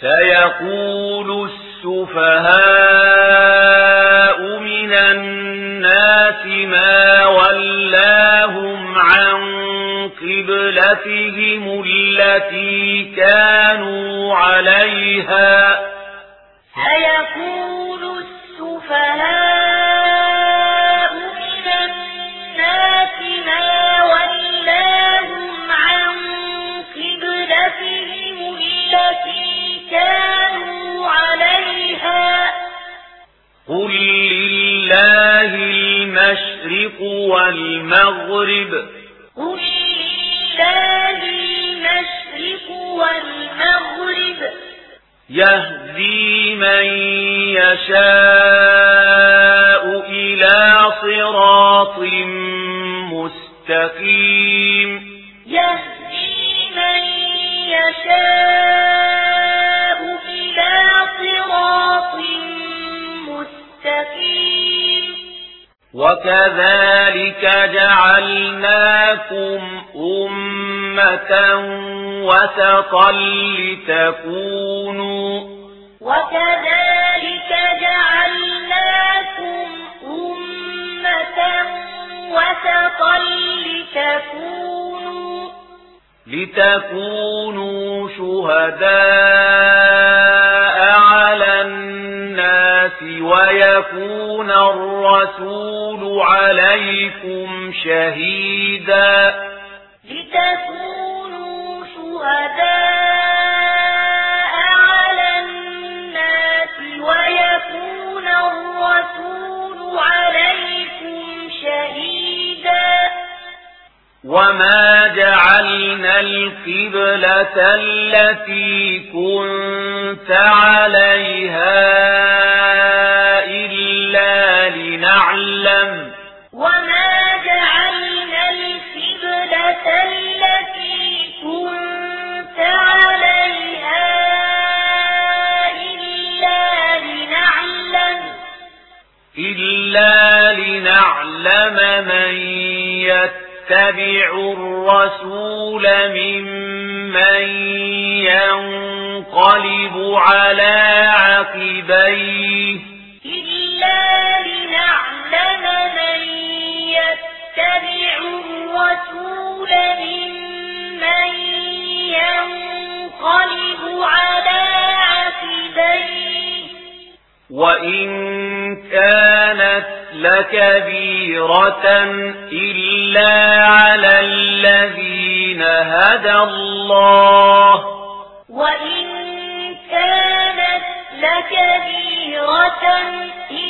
سيقول السفهاء من الناس ما ولاهم عن قبلتهم التي كانوا عليها سيقول السفهاء والمغرب. قل المشرق والمغرب. يهدي من يشاء إلى صراط مستقيم. يهدي من يشاء وَكَذَلِكَ جَعَلْنَاكُمْ أُمَّةً وَسَطًا لِتَكُونُوا وَكَذَلِكَ جَعَلْنَاكُمْ أُمَّةً وَسَطًا لِتَكُونُوا لِتَكُونُوا شُهَدَاءَ الناس ويكون الرسول عليكم شهيدا. لتكونوا شهداء على الناس ويكون الرسول عليكم شهيدا. وما جعلنا القبلة التي كنت عليها يتبع الرسول ممن ينقلب على عقبيه إلا لنعلم من يتبع الرسول ممن ينقلب على عقبيه وَإِن كَانَتْ لَكَبِيرَةً إِلَّا عَلَى الَّذِينَ هَدَى اللَّهُ وَإِن كَانَتْ لَكَبِيرَةً إِلَّا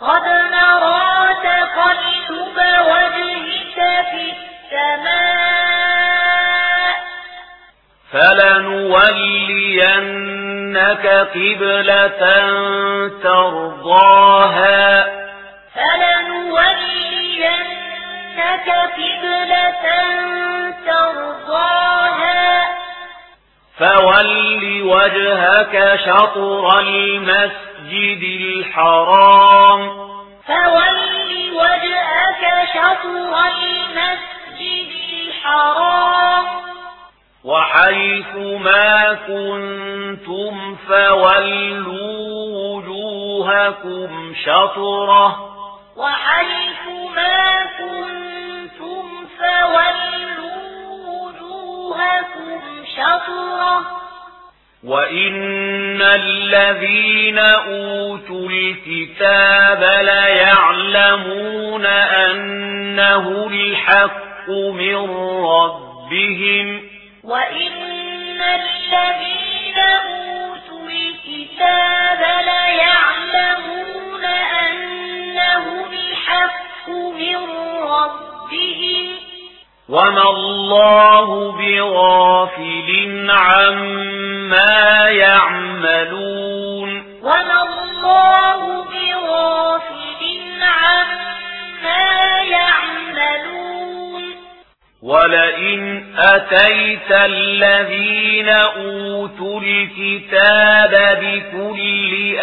قد نرى تقلب فلنولينك قبلة ترضاها. فلنولينك قبلة ترضاها. فولي وجهك شطر المسجد. الْمَسْجِدِ الْحَرَامِ. فولي وَجْهَكَ شَطْرَ الْمَسْجِدِ الْحَرَامِ. وَحَيْثُ مَا كُنْتُمْ فَوَلُّوا وُجُوهَكُمْ شَطْرَهُ. وَحَيْثُ مَا كُنْتُمْ فَوَلُّوا وُجُوهَكُمْ شَطْرَهُ. وَإِنَّ الَّذِينَ أوتوا الكتاب ليعلمون أنه الحق من ربهم وإن الذين أوتوا الكتاب ليعلمون أنه الحق من ربهم وما الله بغافل عما يعملون وما الله الله عما يعملون. ولئن أتيت الذين أوتوا الكتاب بكل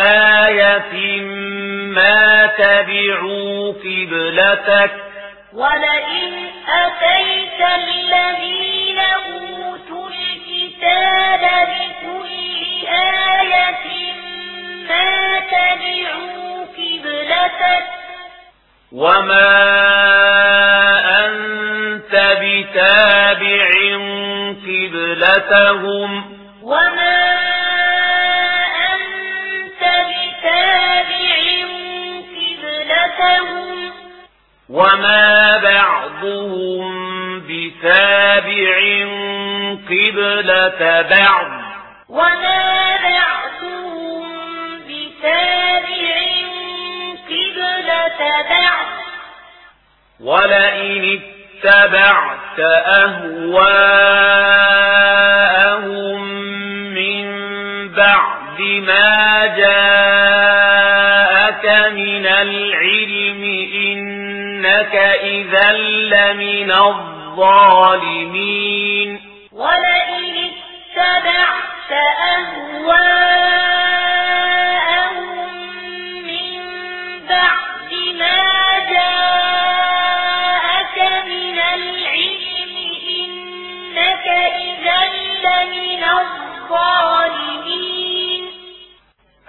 آية ما تبعوا قبلتك ولئن أتيت الذين أوتوا وما أنت بتابع قبلتهم وما أنت بتابع قبلتهم وما بعضهم بتابع قبلة بعض وما بعضهم بتابع ولئن اتبعت أهواءهم من بعد ما جاءك من العلم إنك إذا لمن الظالمين. ولئن اتبعت أهواءهم من بعد